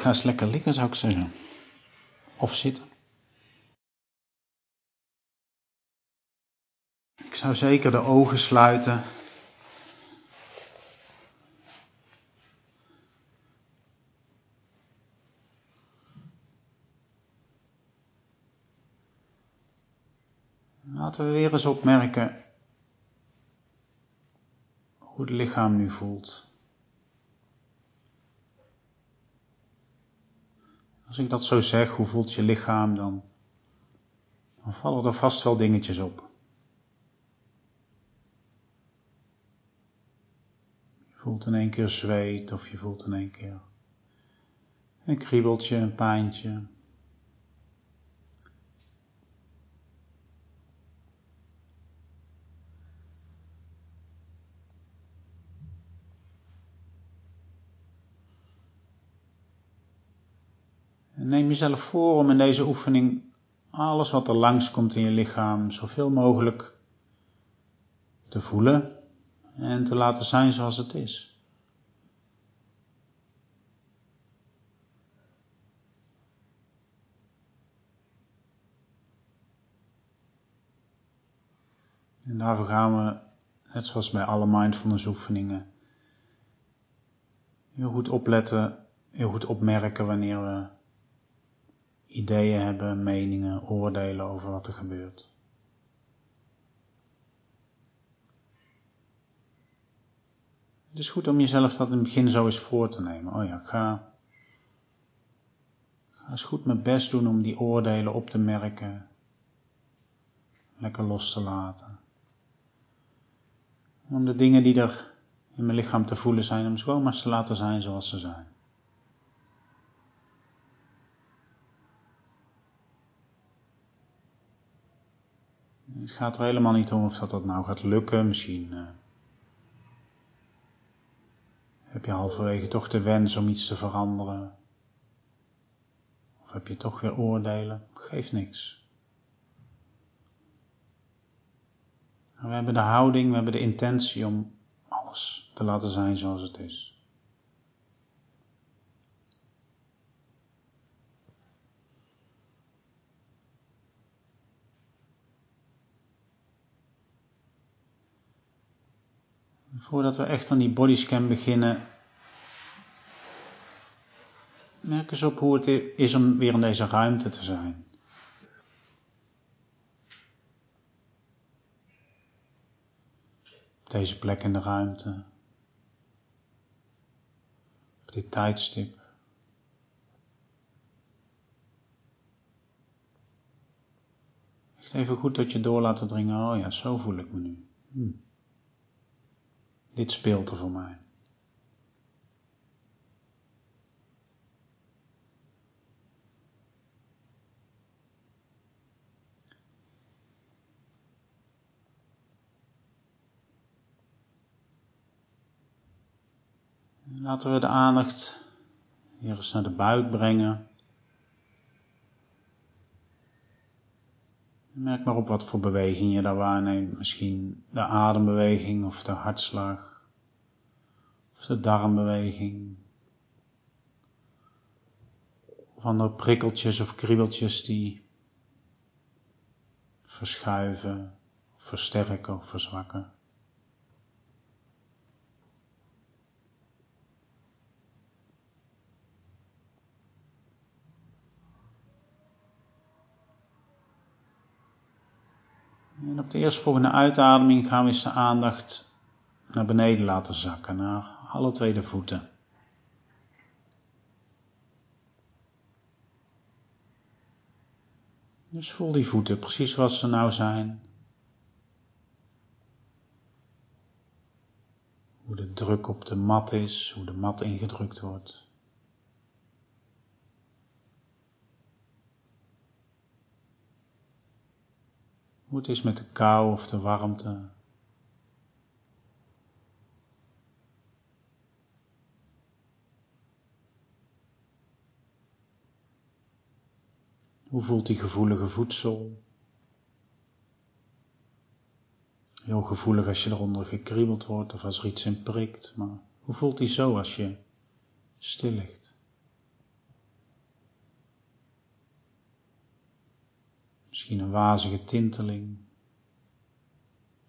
Ga eens lekker liggen zou ik zeggen. Of zitten. Ik zou zeker de ogen sluiten. Laten we weer eens opmerken hoe het lichaam nu voelt. Als ik dat zo zeg, hoe voelt je lichaam dan? Dan vallen er vast wel dingetjes op. Je voelt in één keer zweet of je voelt in één keer een kriebeltje, een pijntje. Neem jezelf voor om in deze oefening alles wat er langskomt in je lichaam zoveel mogelijk te voelen en te laten zijn zoals het is. En daarvoor gaan we, net zoals bij alle mindfulness oefeningen, heel goed opletten, heel goed opmerken wanneer we ideeën hebben, meningen, oordelen over wat er gebeurt. Het is goed om jezelf dat in het begin zo eens voor te nemen. Oh ja, ga, ga eens goed mijn best doen om die oordelen op te merken. Lekker los te laten. Om de dingen die er in mijn lichaam te voelen zijn, om gewoon maar te laten zijn zoals ze zijn. Het gaat er helemaal niet om of dat, dat nou gaat lukken. Misschien uh, heb je halverwege toch de wens om iets te veranderen. Of heb je toch weer oordelen. Geeft niks. We hebben de houding, we hebben de intentie om alles te laten zijn zoals het is. Voordat we echt aan die bodyscan beginnen, merk eens op hoe het is om weer in deze ruimte te zijn. Op deze plek in de ruimte. Op dit tijdstip. Echt even goed dat je door laten dringen. Oh ja, zo voel ik me nu. Hm. Dit speelt er voor mij. Laten we de aandacht hier eens naar de buik brengen. Merk maar op wat voor beweging je daar waarneemt. Misschien de adembeweging of de hartslag. Of de darmbeweging. Of andere prikkeltjes of kriebeltjes die verschuiven, versterken of verzwakken. En op de eerstvolgende uitademing gaan we eens de aandacht naar beneden laten zakken, naar alle twee de voeten. Dus voel die voeten precies zoals ze nou zijn. Hoe de druk op de mat is, hoe de mat ingedrukt wordt. Hoe het is met de kou of de warmte. Hoe voelt die gevoelige voedsel? Heel gevoelig als je eronder gekriebeld wordt of als er iets in prikt, maar hoe voelt die zo als je stil ligt? Misschien een wazige tinteling.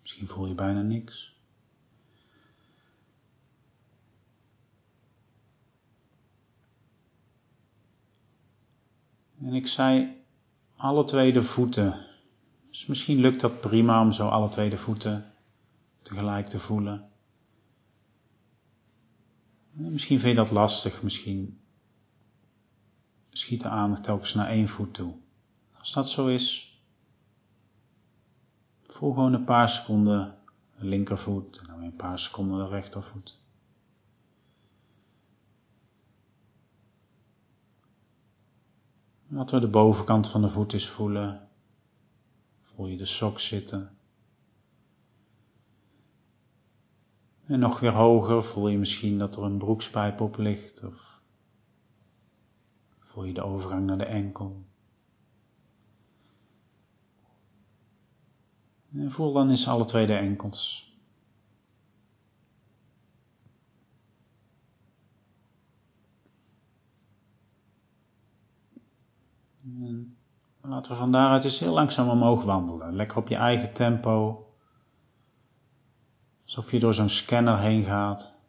Misschien voel je bijna niks. En ik zei alle twee de voeten. Dus misschien lukt dat prima om zo alle twee de voeten tegelijk te voelen. Misschien vind je dat lastig, misschien schiet de aandacht telkens naar één voet toe. Als dat zo is, voel gewoon een paar seconden de linkervoet en dan weer een paar seconden de rechtervoet. Laten we de bovenkant van de voet eens voelen. Voel je de sok zitten. En nog weer hoger voel je misschien dat er een broekspijp op ligt of voel je de overgang naar de enkel. En voel dan eens alle twee de enkels. Laten we van daaruit eens heel langzaam omhoog wandelen. Lekker op je eigen tempo. Alsof je door zo'n scanner heen gaat.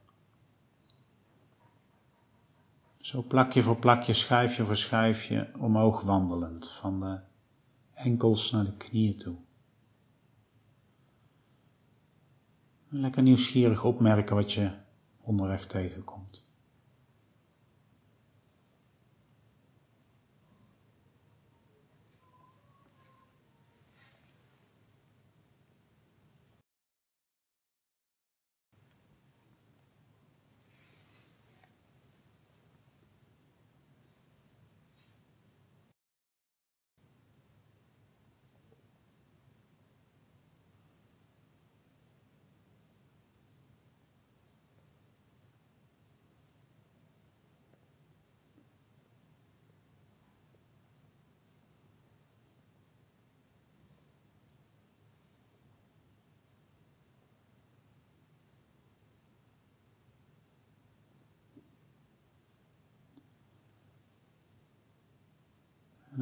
Zo plakje voor plakje, schijfje voor schijfje omhoog wandelend. Van de enkels naar de knieën toe. Lekker nieuwsgierig opmerken wat je onderweg tegenkomt.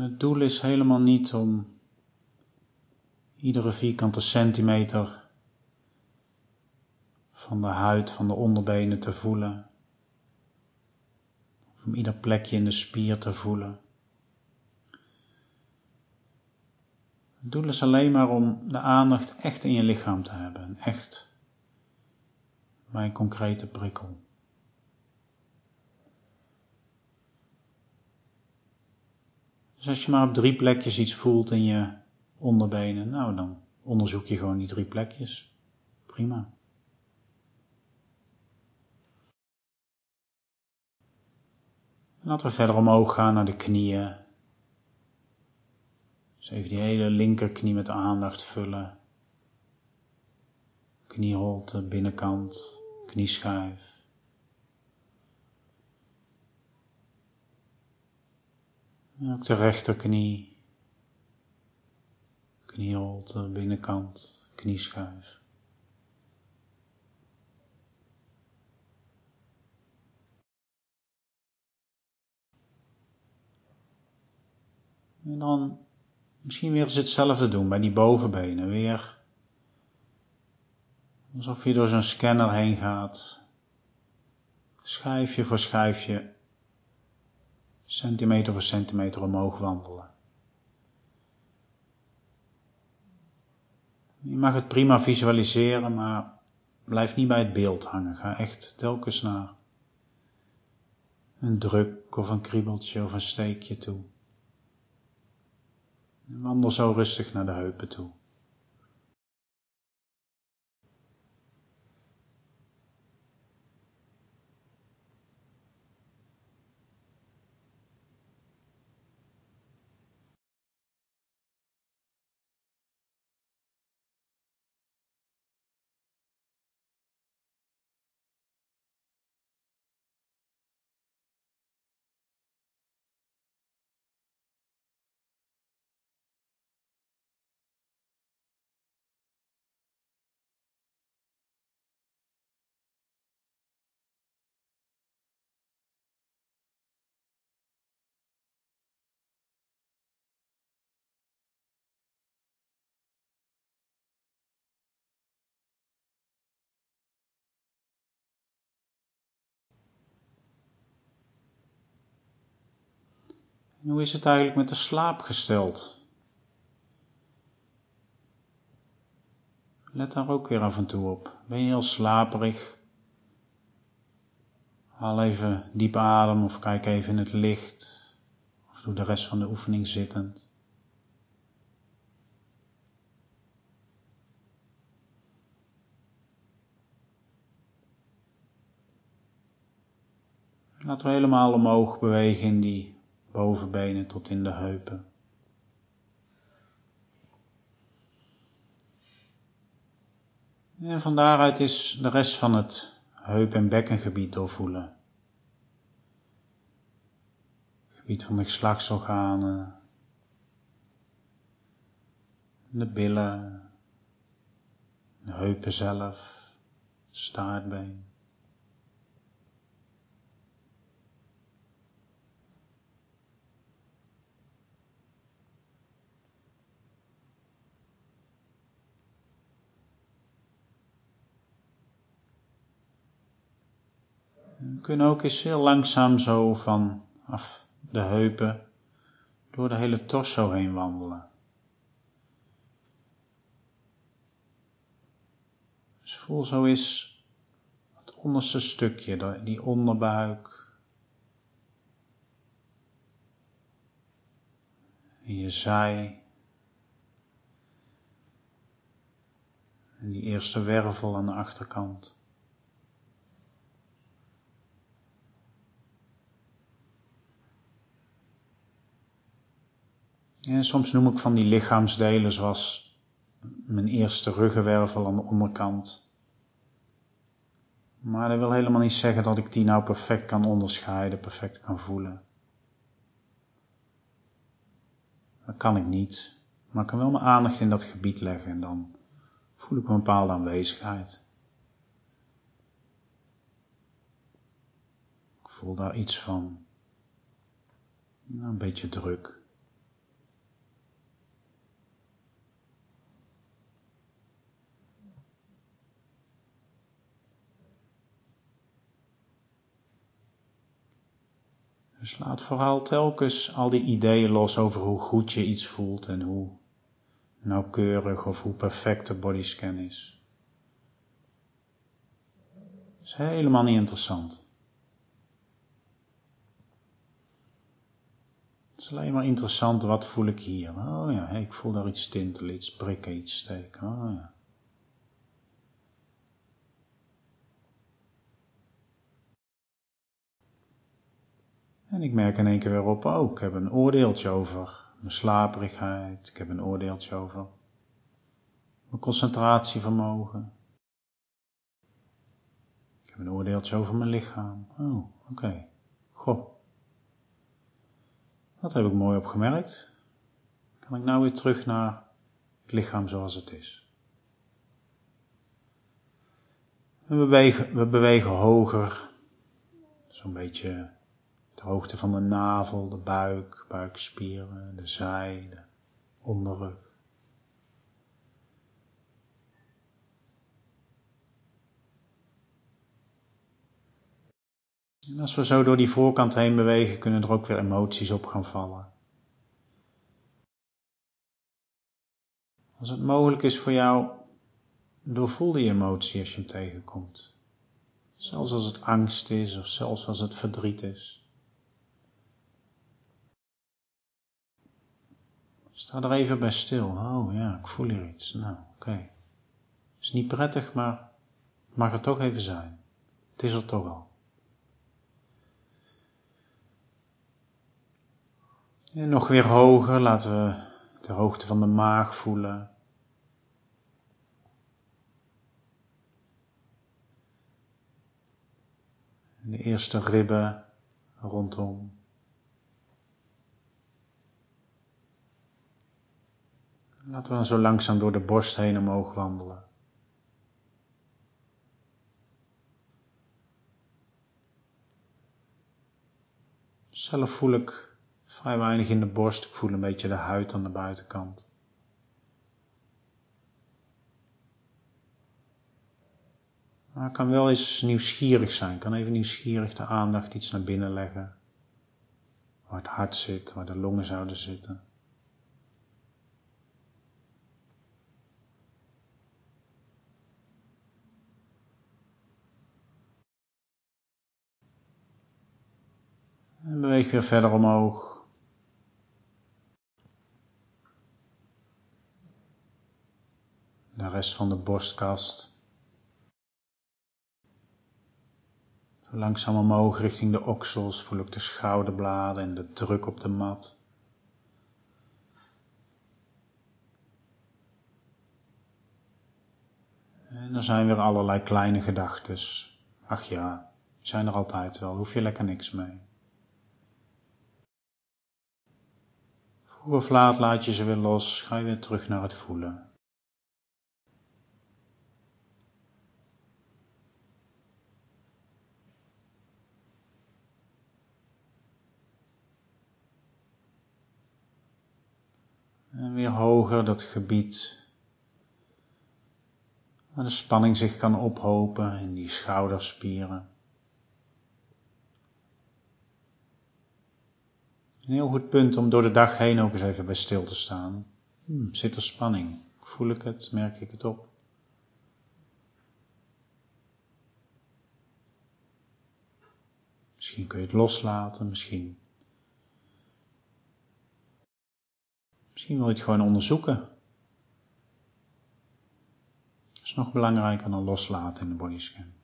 Het doel is helemaal niet om iedere vierkante centimeter van de huid van de onderbenen te voelen. Of om ieder plekje in de spier te voelen. Het doel is alleen maar om de aandacht echt in je lichaam te hebben. Echt bij een concrete prikkel. Dus als je maar op drie plekjes iets voelt in je onderbenen, nou dan onderzoek je gewoon die drie plekjes. Prima. Laten we verder omhoog gaan naar de knieën. Dus even die hele linkerknie met aandacht vullen. Knieholte, binnenkant, knieschijf. Ook de rechterknie, knieholte, binnenkant, knieschijf. En dan misschien weer eens hetzelfde doen bij die bovenbenen. Weer alsof je door zo'n scanner heen gaat. Schijfje voor schijfje centimeter voor centimeter omhoog wandelen. Je mag het prima visualiseren, maar blijf niet bij het beeld hangen. Ga echt telkens naar een druk of een kriebeltje of een steekje toe. En wandel zo rustig naar de heupen toe. Hoe is het eigenlijk met de slaap gesteld? Let daar ook weer af en toe op. Ben je heel slaperig? Haal even diep adem of kijk even in het licht. Of doe de rest van de oefening zittend. Laten we helemaal omhoog bewegen in die bovenbenen tot in de heupen. En van daaruit is de rest van het heup- en bekkengebied doorvoelen. Gebied van de geslachtsorganen, de billen, de heupen zelf, staartbeen. We kunnen ook eens heel langzaam zo vanaf de heupen door de hele torso heen wandelen. Dus voel zo eens het onderste stukje, die onderbuik. En je zij. En die eerste wervel aan de achterkant. En soms noem ik van die lichaamsdelen zoals mijn eerste ruggenwervel aan de onderkant. Maar dat wil helemaal niet zeggen dat ik die nou perfect kan onderscheiden, perfect kan voelen. Dat kan ik niet. Maar ik kan wel mijn aandacht in dat gebied leggen en dan voel ik een bepaalde aanwezigheid. Ik voel daar iets van. Nou, een beetje druk. Dus laat vooral telkens al die ideeën los over hoe goed je iets voelt en hoe nauwkeurig of hoe perfect de bodyscan is. Dat is helemaal niet interessant. Het is alleen maar interessant, wat voel ik hier? Oh ja, ik voel daar iets tintelen, iets prikken, iets steken. Oh ja. En ik merk in één keer weer op, oh, ik heb een oordeeltje over mijn slaperigheid, ik heb een oordeeltje over mijn concentratievermogen. Ik heb een oordeeltje over mijn lichaam. Oh, oké. Goh. Dat heb ik mooi opgemerkt. Kan ik nou weer terug naar het lichaam zoals het is. we bewegen, we bewegen hoger. Zo'n beetje de hoogte van de navel, de buik, buikspieren, de zij, de onderrug. En als we zo door die voorkant heen bewegen, kunnen er ook weer emoties op gaan vallen. Als het mogelijk is voor jou, doorvoel die emotie als je hem tegenkomt. Zelfs als het angst is of zelfs als het verdriet is. Sta er even bij stil. Oh ja, ik voel hier iets. Nou, oké. Is niet prettig, maar mag er toch even zijn. Het is er toch al. En nog weer hoger, laten we de hoogte van de maag voelen. de eerste ribben rondom. Laten we dan zo langzaam door de borst heen omhoog wandelen. Zelf voel ik vrij weinig in de borst. Ik voel een beetje de huid aan de buitenkant. Maar ik kan wel eens nieuwsgierig zijn. Ik kan even nieuwsgierig de aandacht iets naar binnen leggen. waar het hart zit, waar de longen zouden zitten. En beweeg weer verder omhoog. De rest van de borstkast. Langzaam omhoog richting de oksels voel ik de schouderbladen en de druk op de mat. En er zijn weer allerlei kleine gedachten. Ach ja, zijn er altijd wel, hoef je lekker niks mee. Vroeg of laat laat je ze weer los, ga je weer terug naar het voelen. En weer hoger dat gebied waar de spanning zich kan ophopen in die schouderspieren. Een heel goed punt om door de dag heen ook eens even bij stil te staan. Hmm, zit er spanning? Voel ik het? Merk ik het op? Misschien kun je het loslaten, misschien. Misschien wil je het gewoon onderzoeken. Dat is nog belangrijker dan loslaten in de bodyscan.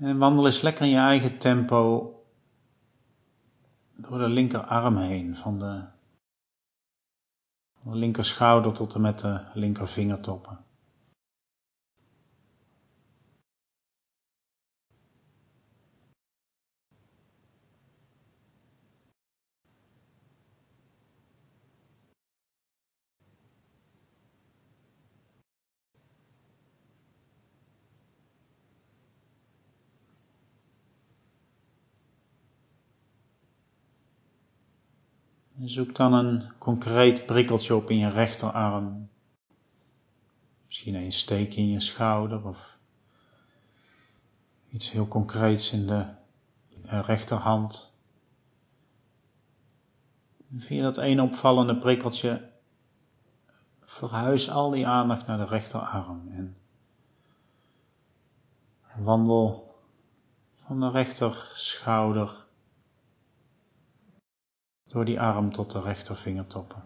En wandel eens lekker in je eigen tempo door de linkerarm heen, van de, van de linker schouder tot en met de linker Zoek dan een concreet prikkeltje op in je rechterarm. Misschien een steek in je schouder of iets heel concreets in de eh, rechterhand. via dat ene opvallende prikkeltje verhuis al die aandacht naar de rechterarm en wandel van de rechter schouder door die arm tot de rechtervingertoppen.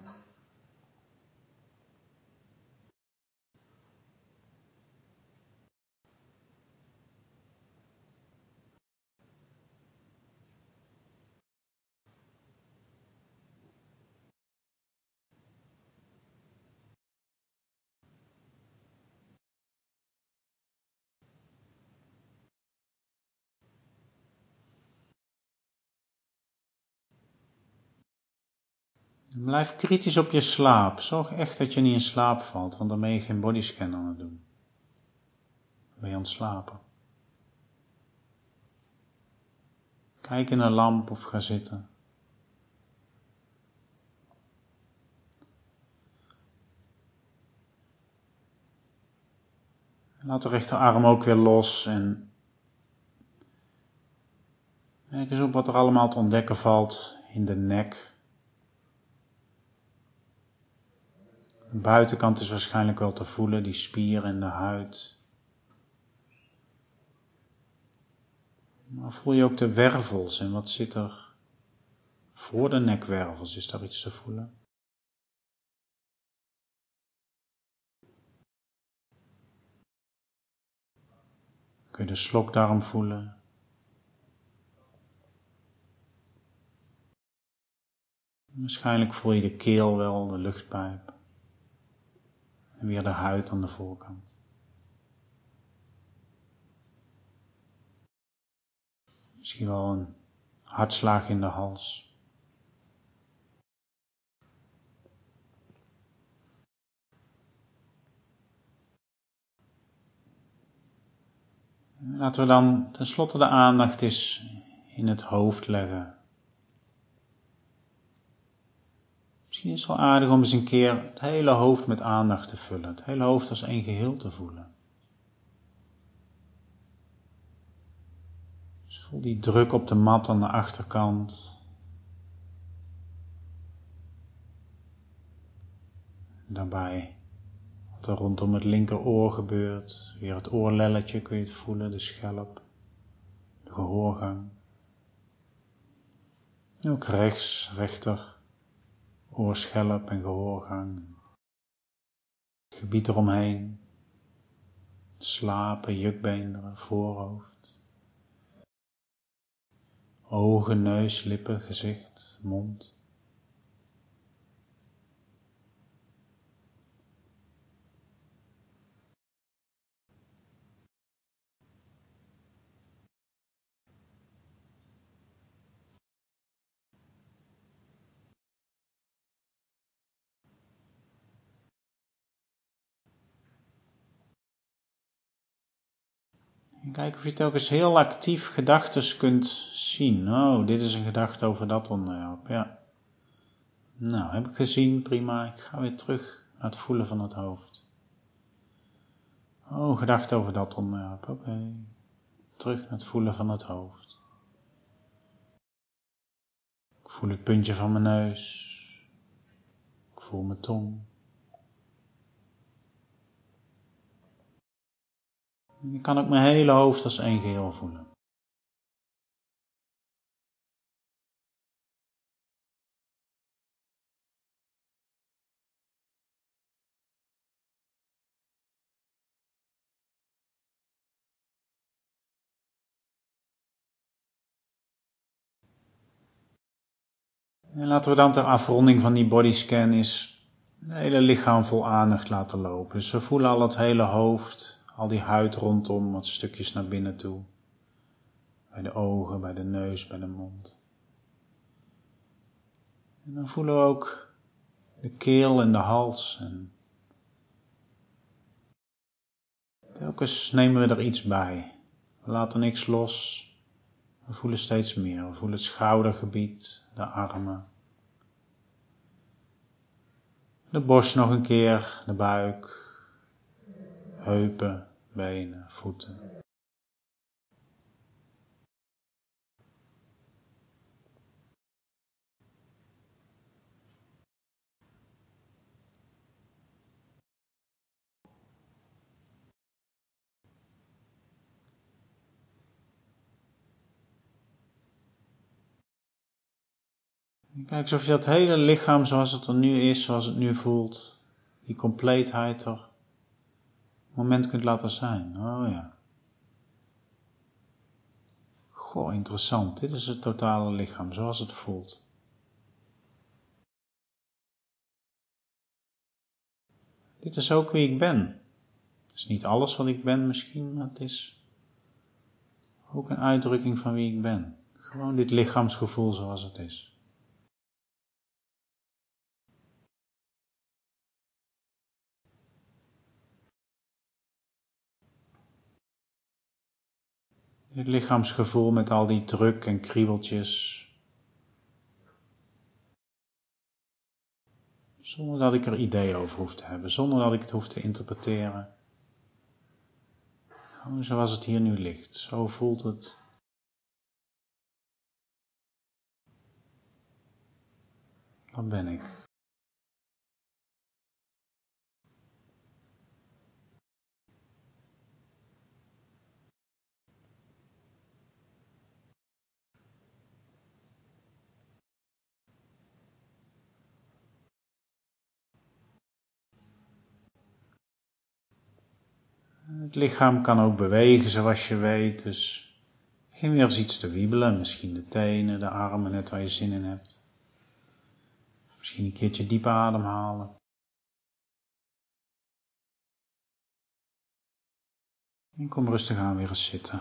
Blijf kritisch op je slaap. Zorg echt dat je niet in slaap valt, want dan ben je geen bodyscan aan het doen. Dan ben je aan het slapen. Kijk in een lamp of ga zitten. Laat de rechterarm ook weer los en kijk eens op wat er allemaal te ontdekken valt in de nek. De buitenkant is waarschijnlijk wel te voelen, die spier en de huid. Maar voel je ook de wervels en wat zit er voor de nekwervels? Is daar iets te voelen? Kun je de slokdarm voelen? Waarschijnlijk voel je de keel wel, de luchtpijp. En weer de huid aan de voorkant. Misschien wel een hartslag in de hals. Laten we dan tenslotte de aandacht eens in het hoofd leggen. Is het wel aardig om eens een keer het hele hoofd met aandacht te vullen, het hele hoofd als één geheel te voelen. Dus voel die druk op de mat aan de achterkant. Daarbij wat er rondom het linkeroor gebeurt. Weer het oorlelletje kun je het voelen, de schelp, de gehoorgang. En ook rechts, rechter oorschelp en gehoorgang. Gebied eromheen. Slapen, jukbeenderen, voorhoofd. Ogen, neus, lippen, gezicht, mond. Kijk of je telkens heel actief gedachten kunt zien. Oh, dit is een gedachte over dat onderwerp. Ja. Nou, heb ik gezien, prima. Ik ga weer terug naar het voelen van het hoofd. Oh, gedachte over dat onderwerp. Oké. Terug naar het voelen van het hoofd. Ik voel het puntje van mijn neus. Ik voel mijn tong. Je kan ook mijn hele hoofd als één geheel voelen. En laten we dan ter afronding van die bodyscan eens het hele lichaam vol aandacht laten lopen. Dus we voelen al het hele hoofd, al die huid rondom, wat stukjes naar binnen toe. Bij de ogen, bij de neus, bij de mond. En dan voelen we ook de keel en de hals. En telkens nemen we er iets bij. We laten niks los. We voelen steeds meer. We voelen het schoudergebied, de armen. De borst nog een keer, de buik, heupen, benen, voeten. Kijk alsof je dat hele lichaam zoals het er nu is, zoals het nu voelt, die compleetheid er moment kunt laten zijn. Oh ja. Goh, interessant. Dit is het totale lichaam, zoals het voelt. Dit is ook wie ik ben. Het is niet alles wat ik ben misschien, maar het is ook een uitdrukking van wie ik ben. Gewoon dit lichaamsgevoel zoals het is. Het lichaamsgevoel met al die druk en kriebeltjes. Zonder dat ik er idee over hoef te hebben, zonder dat ik het hoef te interpreteren. Gewoon zoals het hier nu ligt, zo voelt het. Dat ben ik. Het lichaam kan ook bewegen zoals je weet, dus begin weer eens iets te wiebelen. Misschien de tenen, de armen, net waar je zin in hebt. Misschien een keertje diep ademhalen. En kom rustig aan weer eens zitten.